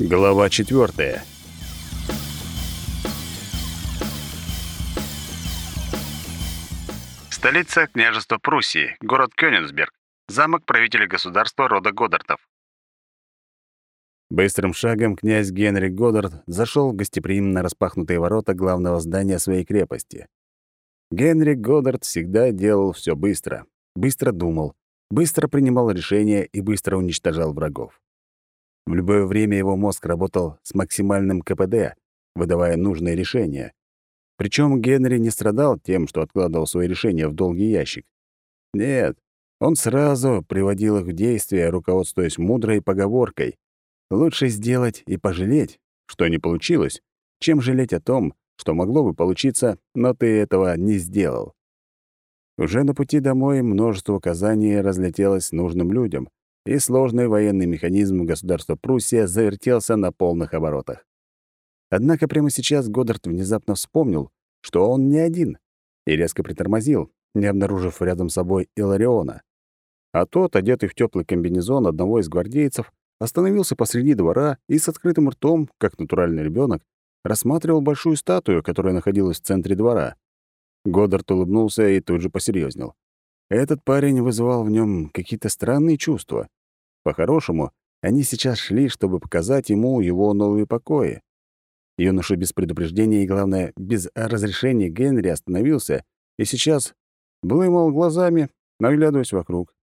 Глава четвертая. Столица княжества Пруссии, город Кёнигсберг, замок правителя государства рода Годдартов. Быстрым шагом князь Генрих Годдард зашел в гостеприимно распахнутые ворота главного здания своей крепости. Генрих Годдард всегда делал все быстро, быстро думал, быстро принимал решения и быстро уничтожал врагов. В любое время его мозг работал с максимальным КПД, выдавая нужные решения. Причем Генри не страдал тем, что откладывал свои решения в долгий ящик. Нет, он сразу приводил их в действие, руководствуясь мудрой поговоркой «Лучше сделать и пожалеть, что не получилось, чем жалеть о том, что могло бы получиться, но ты этого не сделал». Уже на пути домой множество указаний разлетелось нужным людям, и сложный военный механизм государства Пруссия завертелся на полных оборотах. Однако прямо сейчас Годдард внезапно вспомнил, что он не один, и резко притормозил, не обнаружив рядом с собой Илариона. А тот, одетый в теплый комбинезон одного из гвардейцев, остановился посреди двора и с открытым ртом, как натуральный ребенок, рассматривал большую статую, которая находилась в центре двора. Годдард улыбнулся и тут же посерьезнел. Этот парень вызывал в нем какие-то странные чувства. По-хорошему, они сейчас шли, чтобы показать ему его новые покои. Юноша без предупреждения и, главное, без разрешения Генри остановился и сейчас блымал глазами, наглядываясь вокруг.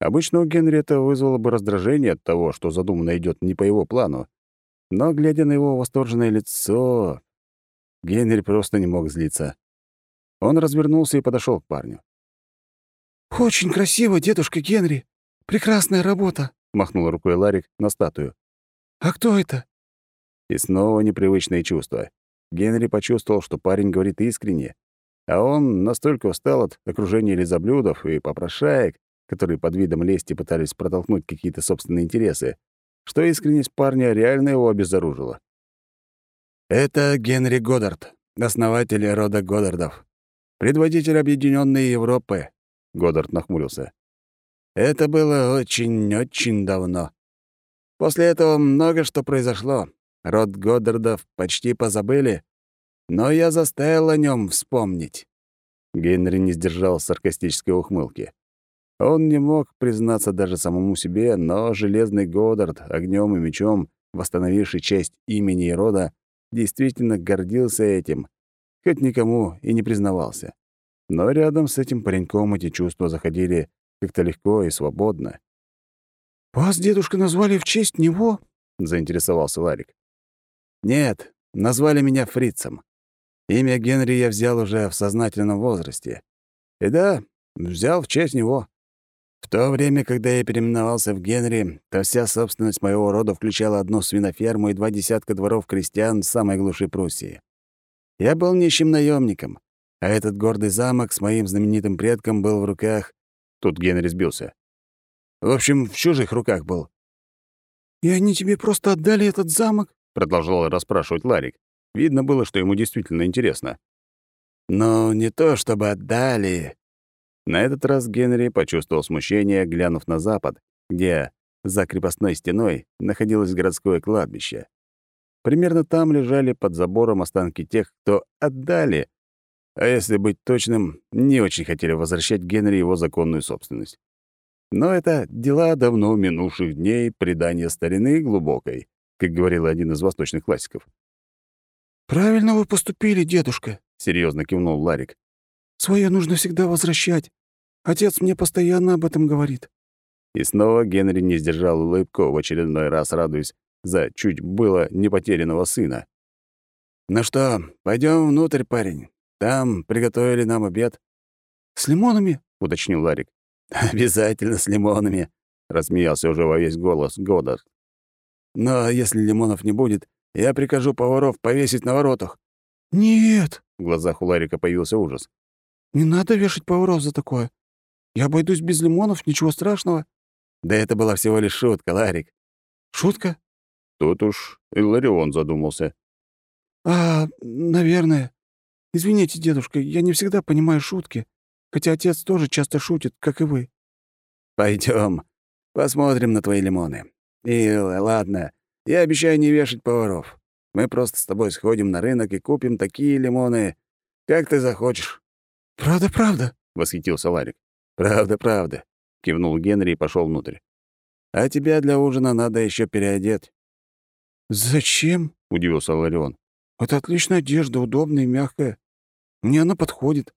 Обычно у Генри это вызвало бы раздражение от того, что задумано идет не по его плану. Но, глядя на его восторженное лицо, Генри просто не мог злиться. Он развернулся и подошел к парню. «Очень красиво, дедушка Генри. Прекрасная работа», — махнул рукой Ларик на статую. «А кто это?» И снова непривычные чувства. Генри почувствовал, что парень говорит искренне, а он настолько устал от окружения лизоблюдов и попрошаек, которые под видом лести пытались протолкнуть какие-то собственные интересы, что искренность парня реально его обезоружила. «Это Генри Годдард, основатель рода Годдардов, предводитель Объединенной Европы», — Годдард нахмурился. «Это было очень-очень давно. После этого много что произошло. Род Годдардов почти позабыли, но я заставил о нем вспомнить». Генри не сдержал саркастической ухмылки. Он не мог признаться даже самому себе, но Железный Годдард, огнем и мечом, восстановивший часть имени и рода, действительно гордился этим, хоть никому и не признавался. Но рядом с этим пареньком эти чувства заходили как-то легко и свободно. «Вас, дедушка, назвали в честь него?» — заинтересовался Ларик. «Нет, назвали меня Фрицем. Имя Генри я взял уже в сознательном возрасте. И да, взял в честь него. В то время, когда я переименовался в Генри, то вся собственность моего рода включала одну свиноферму и два десятка дворов крестьян в самой глуши Пруссии. Я был нищим наемником, а этот гордый замок с моим знаменитым предком был в руках... Тут Генри сбился. В общем, в чужих руках был. «И они тебе просто отдали этот замок?» — продолжал расспрашивать Ларик. Видно было, что ему действительно интересно. «Но не то чтобы отдали». На этот раз Генри почувствовал смущение, глянув на запад, где за крепостной стеной находилось городское кладбище. Примерно там лежали под забором останки тех, кто отдали а если быть точным, не очень хотели возвращать Генри его законную собственность. Но это дела давно минувших дней предания старины глубокой, как говорил один из восточных классиков. «Правильно вы поступили, дедушка», — серьезно кивнул Ларик. «Своё нужно всегда возвращать. Отец мне постоянно об этом говорит». И снова Генри не сдержал улыбку, в очередной раз радуясь за чуть было не потерянного сына. «Ну что, пойдем внутрь, парень. Там приготовили нам обед». «С лимонами?» — уточнил Ларик. «Обязательно с лимонами», — рассмеялся уже во весь голос Годдард. «Но если лимонов не будет, я прикажу поваров повесить на воротах». «Нет!» — в глазах у Ларика появился ужас. «Не надо вешать поваров за такое. Я обойдусь без лимонов, ничего страшного». «Да это была всего лишь шутка, Ларик». «Шутка?» Тут уж Иларион задумался. «А, наверное. Извините, дедушка, я не всегда понимаю шутки, хотя отец тоже часто шутит, как и вы». Пойдем, посмотрим на твои лимоны. И ладно, Я обещаю не вешать поваров. Мы просто с тобой сходим на рынок и купим такие лимоны, как ты захочешь». «Правда, правда?» — восхитился Ларик. «Правда, правда», — кивнул Генри и пошел внутрь. «А тебя для ужина надо еще переодеть». «Зачем?» — удивился Ларион. «Это отличная одежда, удобная и мягкая. Мне она подходит».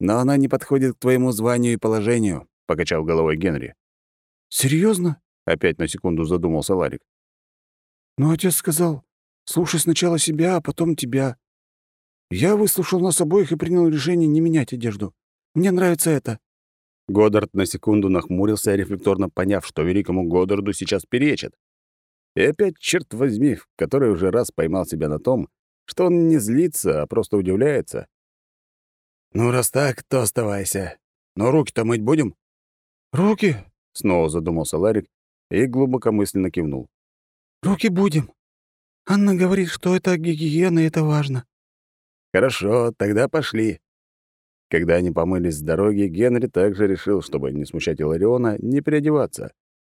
«Но она не подходит к твоему званию и положению», — покачал головой Генри. Серьезно? опять на секунду задумался Ларик. «Но отец сказал, слушай сначала себя, а потом тебя. Я выслушал нас обоих и принял решение не менять одежду. Мне нравится это». Годдард на секунду нахмурился, рефлекторно поняв, что великому Годдарду сейчас перечат. И опять, черт возьми, в который уже раз поймал себя на том, что он не злится, а просто удивляется. «Ну, раз так, то оставайся. Но руки-то мыть будем?» «Руки?» — снова задумался Ларик и глубокомысленно кивнул. «Руки будем. Анна говорит, что это гигиена, и это важно». «Хорошо, тогда пошли». Когда они помылись с дороги, Генри также решил, чтобы не смущать Илариона, не переодеваться.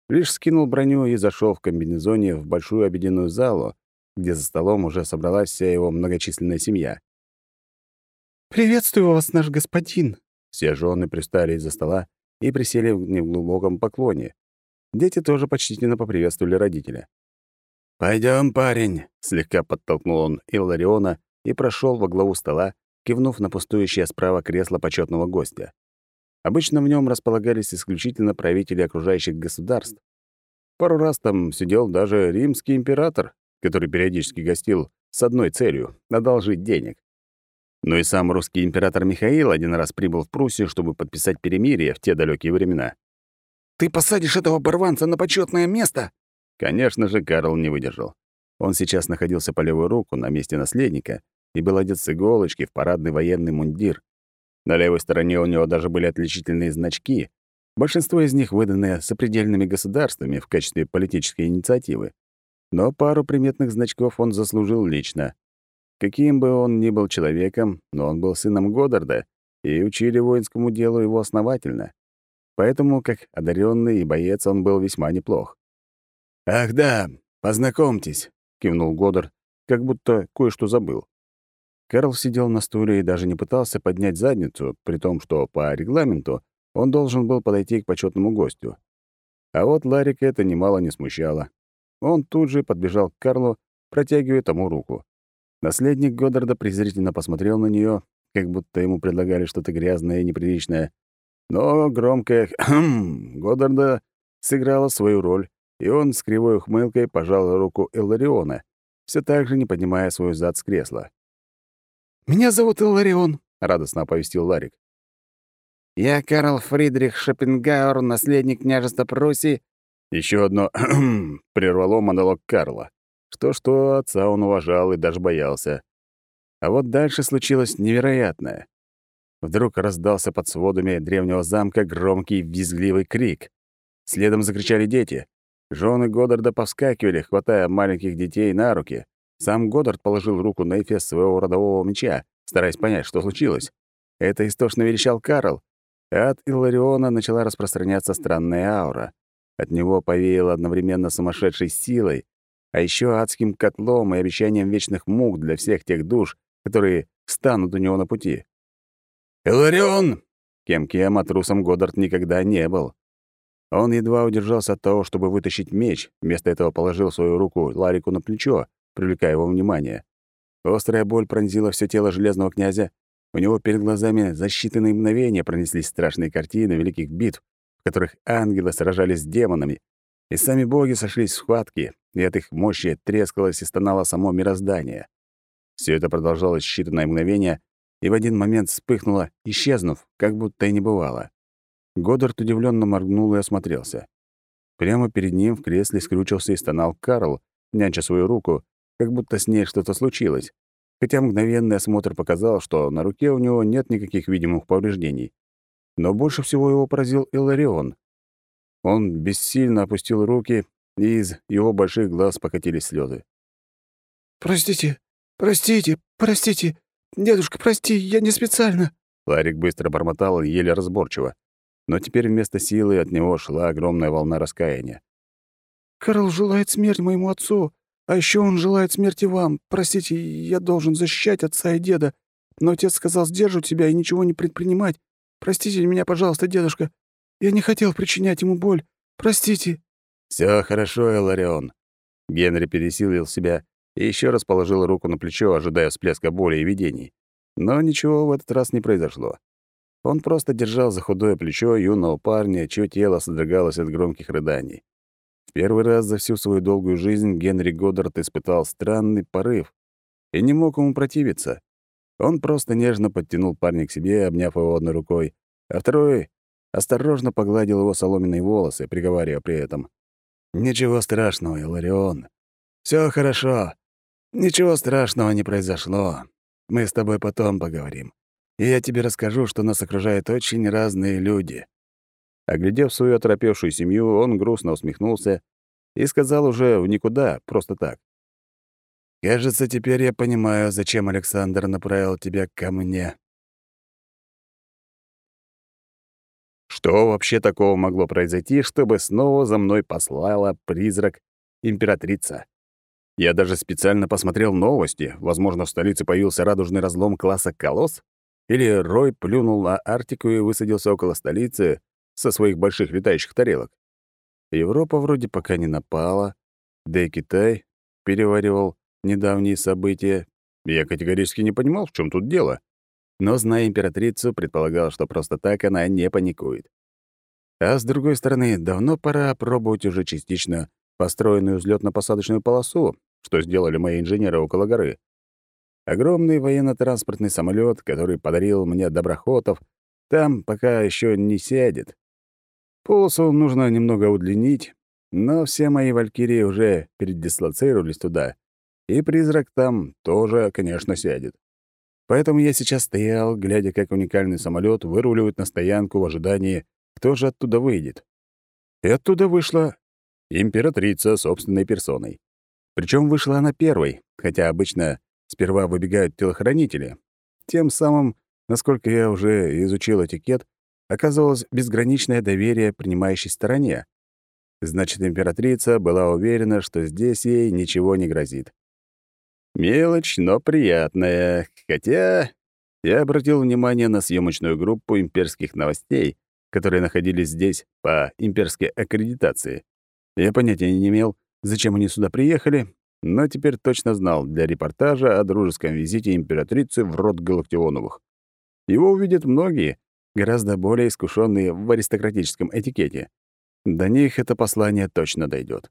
Лишь скинул броню и зашел в комбинезоне в большую обеденную залу, где за столом уже собралась вся его многочисленная семья. «Приветствую вас, наш господин!» Все жены пристали из-за стола и присели в неглубоком поклоне. Дети тоже почтительно поприветствовали родителя. Пойдем, парень!» — слегка подтолкнул он Иллариона и прошел во главу стола, кивнув на пустующее справа кресло почетного гостя. Обычно в нем располагались исключительно правители окружающих государств. Пару раз там сидел даже римский император, который периодически гостил с одной целью — одолжить денег. Но и сам русский император Михаил один раз прибыл в Пруссию, чтобы подписать перемирие в те далекие времена. «Ты посадишь этого барванца на почетное место?» Конечно же, Карл не выдержал. Он сейчас находился по левую руку на месте наследника и был одет с иголочки в парадный военный мундир. На левой стороне у него даже были отличительные значки, большинство из них выданные сопредельными государствами в качестве политической инициативы. Но пару приметных значков он заслужил лично. Каким бы он ни был человеком, но он был сыном Годдарда, и учили воинскому делу его основательно. Поэтому, как одаренный и боец, он был весьма неплох. «Ах да, познакомьтесь», — кивнул Годдард, как будто кое-что забыл. Карл сидел на стуле и даже не пытался поднять задницу, при том, что по регламенту он должен был подойти к почетному гостю. А вот Ларика это немало не смущало. Он тут же подбежал к Карлу, протягивая тому руку. Наследник Годдарда презрительно посмотрел на нее, как будто ему предлагали что-то грязное и неприличное. Но громкое «хм» Годдарда сыграло свою роль, и он с кривой ухмылкой пожал руку Эллариона, все так же не поднимая свой зад с кресла. «Меня зовут Илларион», — радостно оповестил Ларик. «Я Карл Фридрих Шопенгауэр, наследник княжества Пруссии». Еще одно прервало монолог Карла. Что-что, отца он уважал и даже боялся. А вот дальше случилось невероятное. Вдруг раздался под сводами древнего замка громкий визгливый крик. Следом закричали дети. Жены Годдарда повскакивали, хватая маленьких детей на руки. Сам Годдард положил руку на эфес своего родового меча, стараясь понять, что случилось. Это истошно верещал Карл. от Иллариона начала распространяться странная аура. От него повеяло одновременно сумасшедшей силой, а еще адским котлом и обещанием вечных мук для всех тех душ, которые станут у него на пути. «Илларион!» Кем-кем, а трусом Годдард никогда не был. Он едва удержался от того, чтобы вытащить меч, вместо этого положил свою руку Ларику на плечо, привлекая его внимание. Острая боль пронзила все тело железного князя. У него перед глазами за считанные мгновения пронеслись страшные картины великих битв, в которых ангелы сражались с демонами, и сами боги сошлись в схватке, и от их мощи трескалось и стонало само мироздание. Все это продолжалось считанное мгновение, и в один момент вспыхнуло, исчезнув, как будто и не бывало. Годдард удивленно моргнул и осмотрелся. Прямо перед ним в кресле скрючился и стонал Карл, нянча свою руку, как будто с ней что-то случилось, хотя мгновенный осмотр показал, что на руке у него нет никаких видимых повреждений. Но больше всего его поразил Иларион. Он бессильно опустил руки, и из его больших глаз покатились слезы. «Простите, простите, простите, дедушка, прости, я не специально». Ларик быстро бормотал еле разборчиво но теперь вместо силы от него шла огромная волна раскаяния. «Карл желает смерть моему отцу, а еще он желает смерти вам. Простите, я должен защищать отца и деда, но отец сказал сдерживать себя и ничего не предпринимать. Простите меня, пожалуйста, дедушка. Я не хотел причинять ему боль. Простите». Все хорошо, Эларион». Генри пересилил себя и еще раз положил руку на плечо, ожидая всплеска боли и видений. Но ничего в этот раз не произошло. Он просто держал за худое плечо юного парня, чье тело содрогалось от громких рыданий. В первый раз за всю свою долгую жизнь Генри Годдард испытал странный порыв и не мог ему противиться. Он просто нежно подтянул парня к себе, обняв его одной рукой, а второй осторожно погладил его соломенные волосы, приговаривая при этом. «Ничего страшного, Иларион. Все хорошо. Ничего страшного не произошло. Мы с тобой потом поговорим. И я тебе расскажу, что нас окружают очень разные люди». Оглядев свою оторопевшую семью, он грустно усмехнулся и сказал уже в никуда, просто так. «Кажется, теперь я понимаю, зачем Александр направил тебя ко мне». Что вообще такого могло произойти, чтобы снова за мной послала призрак императрица? Я даже специально посмотрел новости. Возможно, в столице появился радужный разлом класса «Колосс»? Или Рой плюнул на Арктику и высадился около столицы со своих больших летающих тарелок. Европа вроде пока не напала, да и Китай переваривал недавние события. Я категорически не понимал, в чем тут дело. Но, зная императрицу, предполагал, что просто так она не паникует. А с другой стороны, давно пора пробовать уже частично построенную взлетно-посадочную полосу, что сделали мои инженеры около горы. Огромный военно-транспортный самолет, который подарил мне Доброхотов, там пока еще не сядет. Полосу нужно немного удлинить, но все мои валькирии уже передислоцировались туда, и призрак там тоже, конечно, сядет. Поэтому я сейчас стоял, глядя, как уникальный самолет выруливает на стоянку в ожидании, кто же оттуда выйдет. И оттуда вышла императрица собственной персоной. Причем вышла она первой, хотя обычно сперва выбегают телохранители. Тем самым, насколько я уже изучил этикет, оказывалось безграничное доверие принимающей стороне. Значит, императрица была уверена, что здесь ей ничего не грозит. Мелочь, но приятная. Хотя я обратил внимание на съемочную группу имперских новостей, которые находились здесь по имперской аккредитации. Я понятия не имел, зачем они сюда приехали, но теперь точно знал для репортажа о дружеском визите императрицы в род Галактионовых. Его увидят многие, гораздо более искушенные в аристократическом этикете. До них это послание точно дойдет.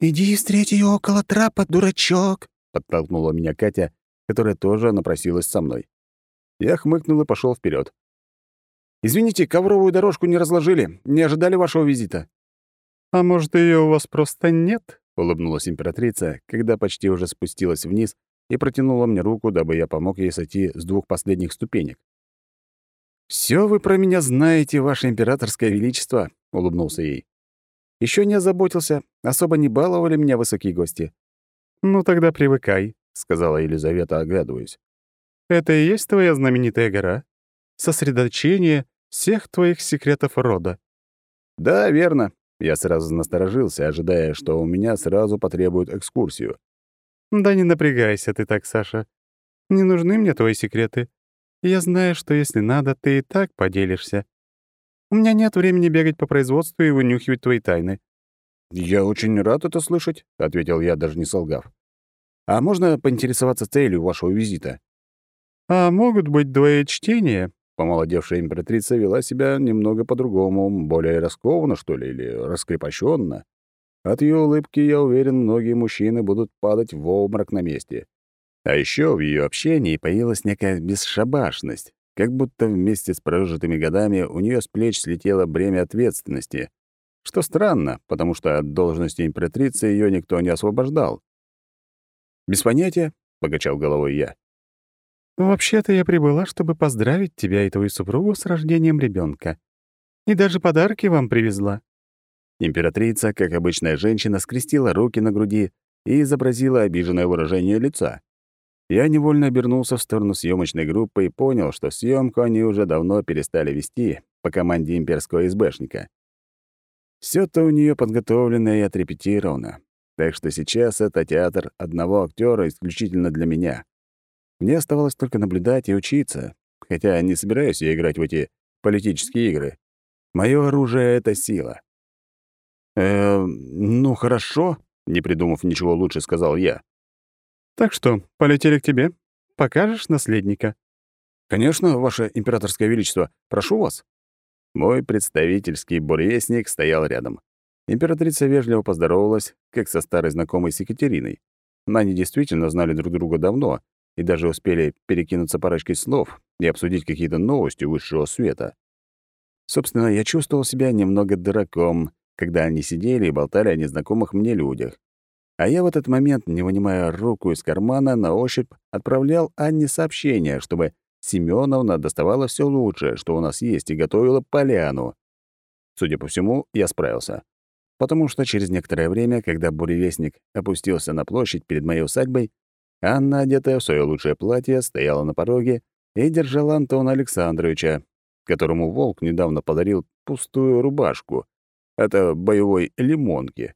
«Иди встреть ее около трапа, дурачок!» — подтолкнула меня Катя, которая тоже напросилась со мной. Я хмыкнул и пошел вперед. «Извините, ковровую дорожку не разложили. Не ожидали вашего визита». «А может, ее у вас просто нет?» — улыбнулась императрица, когда почти уже спустилась вниз и протянула мне руку, дабы я помог ей сойти с двух последних ступенек. Все вы про меня знаете, ваше императорское величество», — улыбнулся ей. Еще не озаботился, особо не баловали меня высокие гости». «Ну тогда привыкай», — сказала Елизавета, оглядываясь. «Это и есть твоя знаменитая гора? Сосредоточение всех твоих секретов рода». «Да, верно. Я сразу насторожился, ожидая, что у меня сразу потребуют экскурсию. «Да не напрягайся ты так, Саша. Не нужны мне твои секреты. Я знаю, что если надо, ты и так поделишься. У меня нет времени бегать по производству и вынюхивать твои тайны». «Я очень рад это слышать», — ответил я, даже не солгав. «А можно поинтересоваться целью вашего визита?» «А могут быть двоечтения», Помолодевшая императрица вела себя немного по-другому, более раскованно, что ли, или раскрепощенно. От ее улыбки, я уверен, многие мужчины будут падать в обморок на месте. А еще в ее общении появилась некая бесшабашность, как будто вместе с прожитыми годами у нее с плеч слетело бремя ответственности, что странно, потому что от должности императрицы ее никто не освобождал. «Без понятия», — покачал головой я. «Вообще-то я прибыла, чтобы поздравить тебя и твою супругу с рождением ребенка. И даже подарки вам привезла». Императрица, как обычная женщина, скрестила руки на груди и изобразила обиженное выражение лица. Я невольно обернулся в сторону съемочной группы и понял, что съемку они уже давно перестали вести по команде имперского СБшника. все то у нее подготовлено и отрепетировано. Так что сейчас это театр одного актера исключительно для меня. Мне оставалось только наблюдать и учиться, хотя не собираюсь я играть в эти политические игры. Мое оружие — это сила. «Э, ну, хорошо», — не придумав ничего лучше, сказал я. «Так что, полетели к тебе? Покажешь наследника?» «Конечно, ваше императорское величество. Прошу вас». Мой представительский буревестник стоял рядом. Императрица вежливо поздоровалась, как со старой знакомой с Екатериной. Они действительно знали друг друга давно и даже успели перекинуться парочкой слов и обсудить какие-то новости высшего света. Собственно, я чувствовал себя немного дураком, когда они сидели и болтали о незнакомых мне людях. А я в этот момент, не вынимая руку из кармана, на ощупь отправлял Анне сообщение, чтобы Семеновна доставала все лучшее, что у нас есть, и готовила поляну. Судя по всему, я справился потому что через некоторое время, когда буревестник опустился на площадь перед моей усадьбой, Анна, одетая в свое лучшее платье, стояла на пороге и держала Антона Александровича, которому волк недавно подарил пустую рубашку. Это боевой лимонки.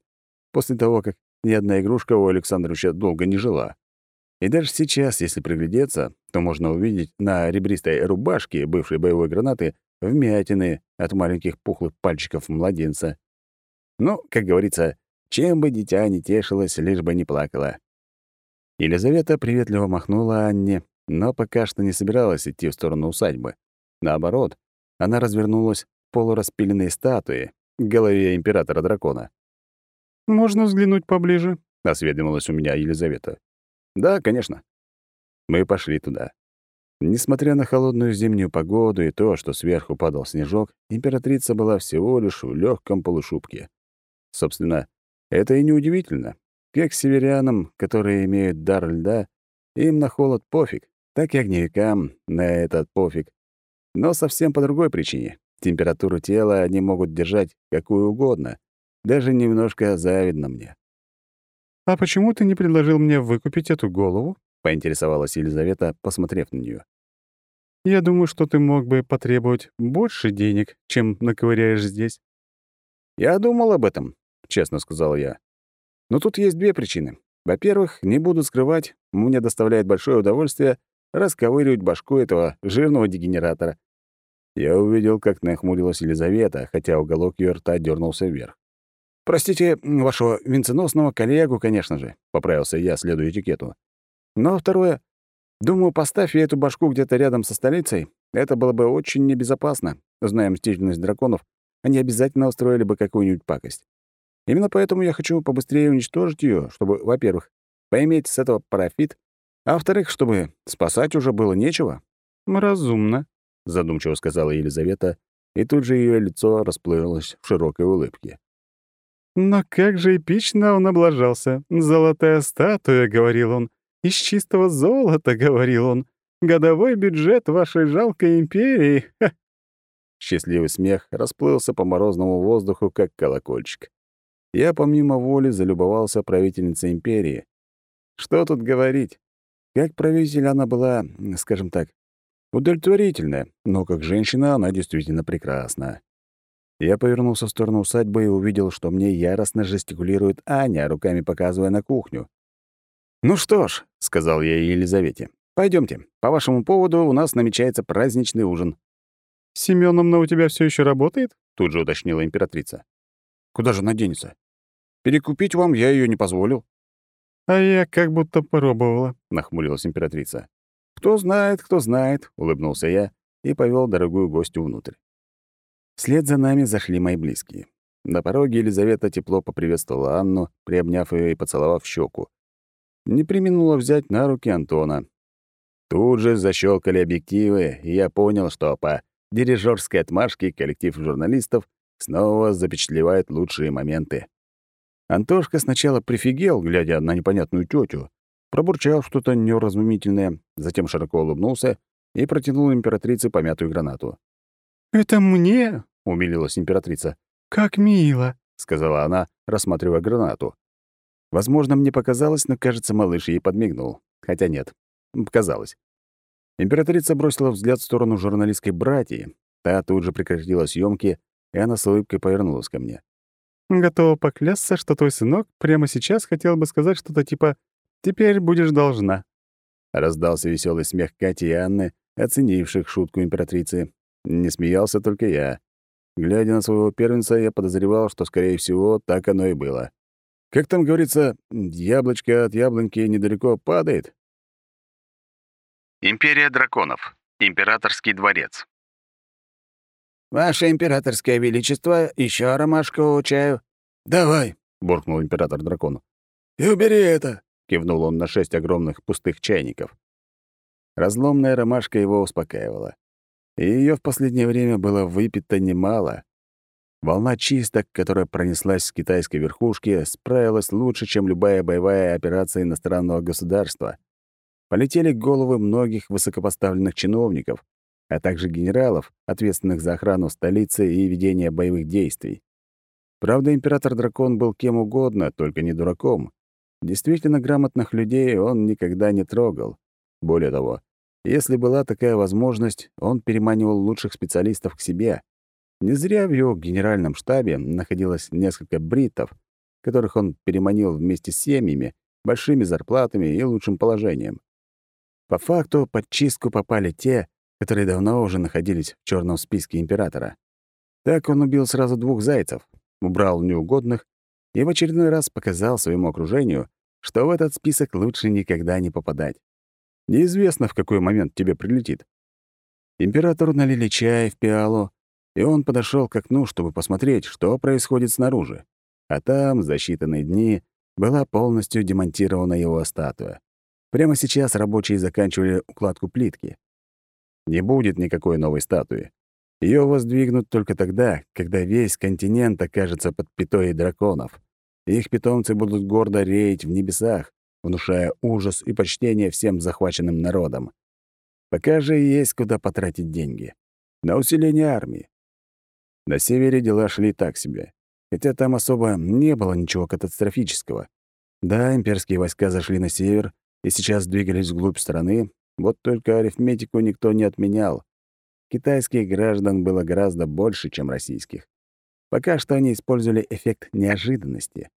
После того, как ни одна игрушка у Александровича долго не жила. И даже сейчас, если приглядеться, то можно увидеть на ребристой рубашке бывшей боевой гранаты вмятины от маленьких пухлых пальчиков младенца. Ну, как говорится, чем бы дитя не тешилось, лишь бы не плакало. Елизавета приветливо махнула Анне, но пока что не собиралась идти в сторону усадьбы. Наоборот, она развернулась полураспиленной статуе, к голове императора-дракона. «Можно взглянуть поближе?» — осведомилась у меня Елизавета. «Да, конечно». Мы пошли туда. Несмотря на холодную зимнюю погоду и то, что сверху падал снежок, императрица была всего лишь в легком полушубке. Собственно, это и неудивительно. Как северянам, которые имеют дар льда, им на холод пофиг, так и огневикам на этот пофиг. Но совсем по другой причине. Температуру тела они могут держать какую угодно. Даже немножко завидно мне. «А почему ты не предложил мне выкупить эту голову?» — поинтересовалась Елизавета, посмотрев на нее. «Я думаю, что ты мог бы потребовать больше денег, чем наковыряешь здесь». «Я думал об этом», честно сказал я. Но тут есть две причины. Во-первых, не буду скрывать, мне доставляет большое удовольствие расковыривать башку этого жирного дегенератора. Я увидел, как нахмурилась Елизавета, хотя уголок ее рта дернулся вверх. «Простите вашего венценосного коллегу, конечно же», — поправился я, следуя этикету. «Но второе. Думаю, поставь я эту башку где-то рядом со столицей, это было бы очень небезопасно. Зная мстительность драконов, они обязательно устроили бы какую-нибудь пакость. Именно поэтому я хочу побыстрее уничтожить ее, чтобы, во-первых, поиметь с этого профит, а во-вторых, чтобы спасать уже было нечего. «Разумно», — задумчиво сказала Елизавета, и тут же ее лицо расплылось в широкой улыбке. «Но как же эпично он облажался! Золотая статуя», — говорил он, — «из чистого золота», — говорил он, — «годовой бюджет вашей жалкой империи». Счастливый смех расплылся по морозному воздуху, как колокольчик. Я помимо воли залюбовался правительницей империи. Что тут говорить? Как правитель она была, скажем так, удовлетворительная, но как женщина она действительно прекрасна. Я повернулся в сторону усадьбы и увидел, что мне яростно жестикулирует Аня, руками показывая на кухню. «Ну что ж», — сказал я Елизавете, — пойдемте. По вашему поводу у нас намечается праздничный ужин». «Семёновна у тебя все еще работает?» — тут же уточнила императрица. Куда же она денется? Перекупить вам я ее не позволил. А я как будто пробовала, нахмурилась императрица. Кто знает, кто знает, улыбнулся я и повел дорогую гостью внутрь. Вслед за нами зашли мои близкие. На пороге Елизавета тепло поприветствовала Анну, приобняв ее и поцеловав щеку. Не применула взять на руки Антона. Тут же защелкали объективы, и я понял, что по дирижерской отмашке коллектив журналистов снова запечатлевает лучшие моменты. Антошка сначала прифигел, глядя на непонятную тетю, пробурчал что-то неуразумительное, затем широко улыбнулся и протянул императрице помятую гранату. «Это мне?» — умилилась императрица. «Как мило!» — сказала она, рассматривая гранату. Возможно, мне показалось, но, кажется, малыш ей подмигнул. Хотя нет, показалось. Императрица бросила взгляд в сторону журналистской братьи. Та тут же прекратила съемки и она с улыбкой повернулась ко мне. Готова поклясться, что твой сынок прямо сейчас хотел бы сказать что-то типа «теперь будешь должна». Раздался веселый смех Кати и Анны, оценивших шутку императрицы. Не смеялся только я. Глядя на своего первенца, я подозревал, что, скорее всего, так оно и было. Как там говорится, яблочко от яблоньки недалеко падает? Империя драконов. Императорский дворец. «Ваше императорское величество, еще ромашкового чаю?» «Давай!» — буркнул император дракону. «И убери это!» — кивнул он на шесть огромных пустых чайников. Разломная ромашка его успокаивала. И ее в последнее время было выпито немало. Волна чисток, которая пронеслась с китайской верхушки, справилась лучше, чем любая боевая операция иностранного государства. Полетели головы многих высокопоставленных чиновников, а также генералов, ответственных за охрану столицы и ведение боевых действий. Правда, император-дракон был кем угодно, только не дураком. Действительно грамотных людей он никогда не трогал. Более того, если была такая возможность, он переманивал лучших специалистов к себе. Не зря в его генеральном штабе находилось несколько бритов, которых он переманил вместе с семьями, большими зарплатами и лучшим положением. По факту под чистку попали те, которые давно уже находились в черном списке императора. Так он убил сразу двух зайцев, убрал неугодных и в очередной раз показал своему окружению, что в этот список лучше никогда не попадать. Неизвестно, в какой момент тебе прилетит. Императору налили чай в пиалу, и он подошел к окну, чтобы посмотреть, что происходит снаружи. А там, за считанные дни, была полностью демонтирована его статуя. Прямо сейчас рабочие заканчивали укладку плитки. Не будет никакой новой статуи. Ее воздвигнут только тогда, когда весь континент окажется под пятой драконов. Их питомцы будут гордо реять в небесах, внушая ужас и почтение всем захваченным народам. Пока же есть куда потратить деньги. На усиление армии. На севере дела шли так себе. Хотя там особо не было ничего катастрофического. Да, имперские войска зашли на север и сейчас двигались вглубь страны, вот только арифметику никто не отменял. Китайских граждан было гораздо больше, чем российских. Пока что они использовали эффект неожиданности.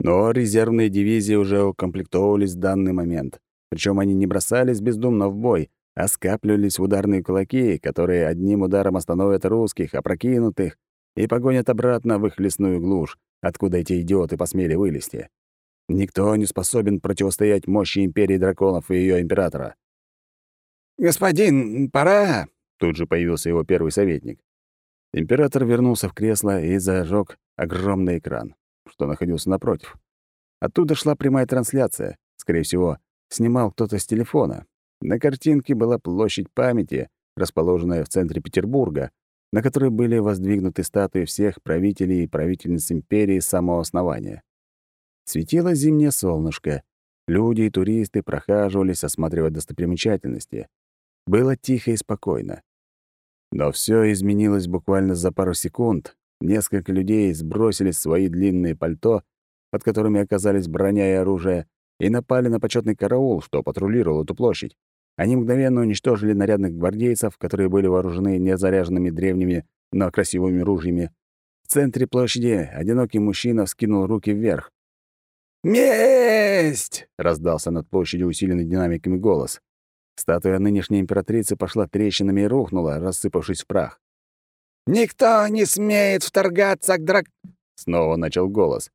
Но резервные дивизии уже укомплектовывались в данный момент. Причем они не бросались бездумно в бой, а скапливались в ударные кулаки, которые одним ударом остановят русских, опрокинутых, и погонят обратно в их лесную глушь, откуда эти идиоты посмели вылезти. Никто не способен противостоять мощи Империи Драконов и ее императора. «Господин, пора!» — тут же появился его первый советник. Император вернулся в кресло и зажег огромный экран, что находился напротив. Оттуда шла прямая трансляция. Скорее всего, снимал кто-то с телефона. На картинке была площадь памяти, расположенная в центре Петербурга, на которой были воздвигнуты статуи всех правителей и правительниц империи с самого основания. Светило зимнее солнышко. Люди и туристы прохаживались, осматривая достопримечательности. Было тихо и спокойно. Но все изменилось буквально за пару секунд. Несколько людей сбросили свои длинные пальто, под которыми оказались броня и оружие, и напали на почетный караул, что патрулировал эту площадь. Они мгновенно уничтожили нарядных гвардейцев, которые были вооружены незаряженными древними, но красивыми ружьями. В центре площади одинокий мужчина вскинул руки вверх. «Месть!» — раздался над площадью усиленный динамиками голос. Статуя нынешней императрицы пошла трещинами и рухнула, рассыпавшись в прах. «Никто не смеет вторгаться к драк...» Снова начал голос.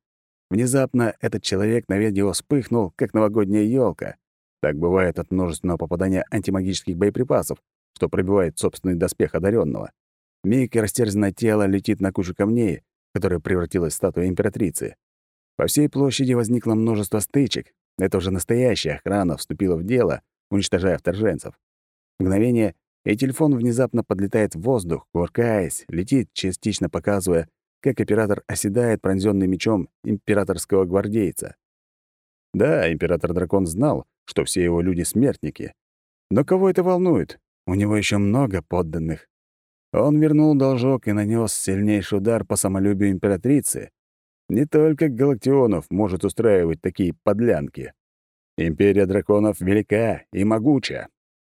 Внезапно этот человек на видео вспыхнул, как новогодняя елка. Так бывает от множественного попадания антимагических боеприпасов, что пробивает собственный доспех одаренного. Миг и растерзанное тело летит на кучу камней, которая превратилась в статую императрицы. По всей площади возникло множество стычек. Это уже настоящая охрана вступила в дело — уничтожая вторженцев. Мгновение, и телефон внезапно подлетает в воздух, кувыркаясь, летит, частично показывая, как оператор оседает пронзённый мечом императорского гвардейца. Да, император-дракон знал, что все его люди — смертники. Но кого это волнует? У него еще много подданных. Он вернул должок и нанес сильнейший удар по самолюбию императрицы. Не только Галактионов может устраивать такие подлянки. Империя драконов велика и могуча,